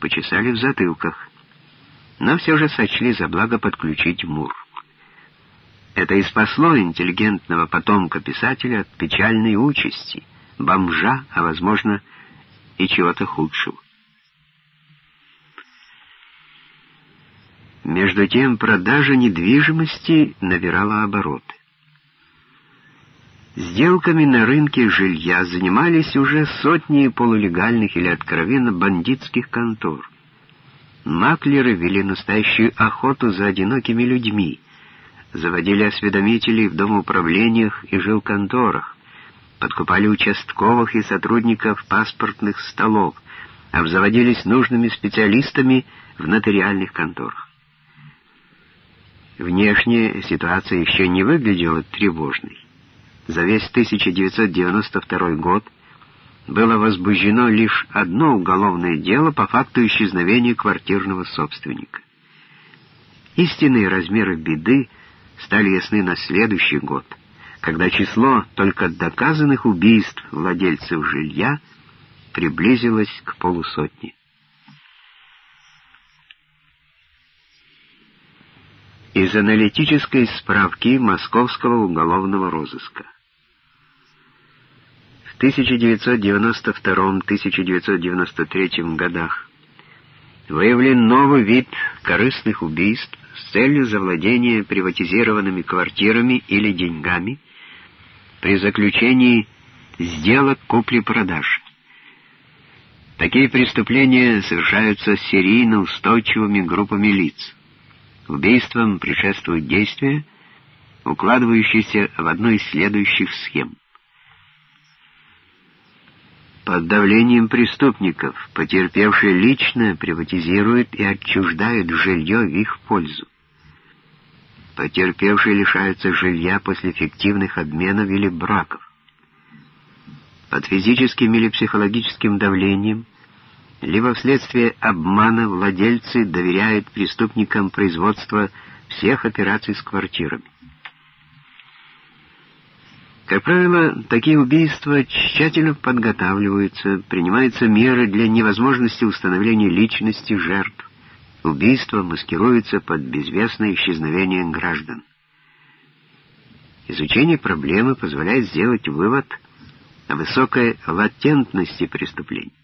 почесали в затылках, но все же сочли за благо подключить МУР. Это и спасло интеллигентного потомка писателя от печальной участи, бомжа, а, возможно, и чего-то худшего. Между тем продажа недвижимости набирала обороты. Сделками на рынке жилья занимались уже сотни полулегальных или откровенно бандитских контор. Маклеры вели настоящую охоту за одинокими людьми, заводили осведомителей в домоуправлениях и жилконторах, подкупали участковых и сотрудников паспортных столов, обзаводились нужными специалистами в нотариальных конторах. Внешне ситуация еще не выглядела тревожной за весь 1992 год было возбуждено лишь одно уголовное дело по факту исчезновения квартирного собственника. Истинные размеры беды стали ясны на следующий год, когда число только доказанных убийств владельцев жилья приблизилось к полусотне. Из аналитической справки Московского уголовного розыска. 1992-1993 годах выявлен новый вид корыстных убийств с целью завладения приватизированными квартирами или деньгами при заключении сделок купли-продаж. Такие преступления совершаются серийно устойчивыми группами лиц. Убийствам предшествуют действия, укладывающиеся в одну из следующих схем — под давлением преступников потерпевшие лично приватизируют и отчуждают жилье в их пользу. Потерпевшие лишаются жилья после фиктивных обменов или браков. Под физическим или психологическим давлением, либо вследствие обмана владельцы доверяют преступникам производство всех операций с квартирами. Как правило, такие убийства тщательно подготавливаются, принимаются меры для невозможности установления личности жертв. Убийства маскируются под безвестное исчезновение граждан. Изучение проблемы позволяет сделать вывод о высокой латентности преступлений.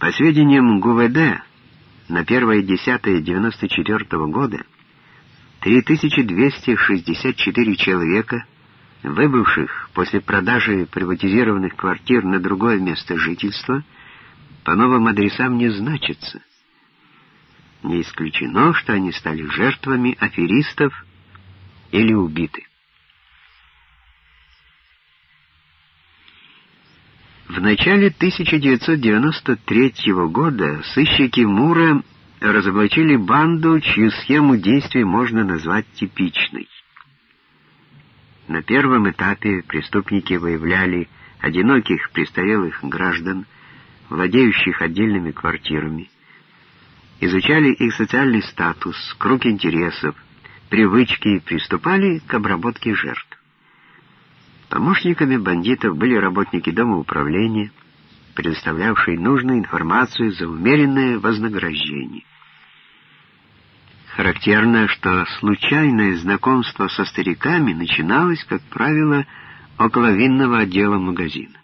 По сведениям ГУВД, на 1.10.1994 года 3264 человека, выбывших после продажи приватизированных квартир на другое место жительства, по новым адресам не значатся. Не исключено, что они стали жертвами аферистов или убиты. В начале 1993 года сыщики Мура разоблачили банду, чью схему действий можно назвать типичной. На первом этапе преступники выявляли одиноких престарелых граждан, владеющих отдельными квартирами, изучали их социальный статус, круг интересов, привычки и приступали к обработке жертв. Помощниками бандитов были работники дома управления, предоставлявшие нужную информацию за умеренное вознаграждение. Характерно, что случайное знакомство со стариками начиналось, как правило, около винного отдела магазина.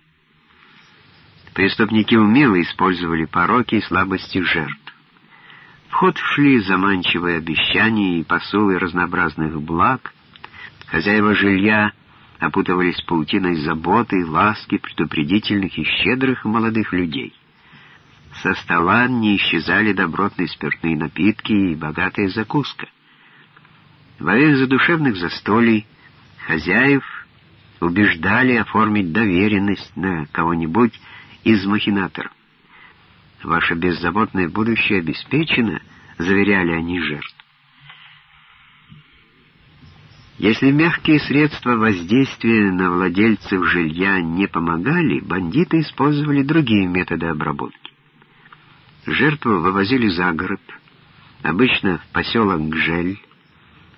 Преступники умело использовали пороки и слабости жертв. В ход шли заманчивые обещания и посулы разнообразных благ. Хозяева жилья опутывались паутиной заботы, ласки, предупредительных и щедрых молодых людей. Со стола не исчезали добротные спиртные напитки и богатая закуска. Во время задушевных застолий хозяев убеждали оформить доверенность на кого-нибудь из махинаторов. «Ваше беззаботное будущее обеспечено», — заверяли они жертв. Если мягкие средства воздействия на владельцев жилья не помогали, бандиты использовали другие методы обработки. Жертву вывозили за город, обычно в поселок Гжель,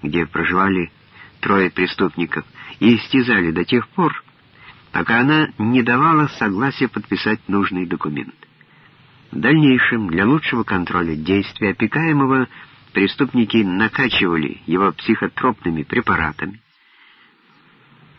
где проживали трое преступников, и истязали до тех пор, пока она не давала согласия подписать нужный документ. В дальнейшем, для лучшего контроля действия опекаемого, преступники накачивали его психотропными препаратами,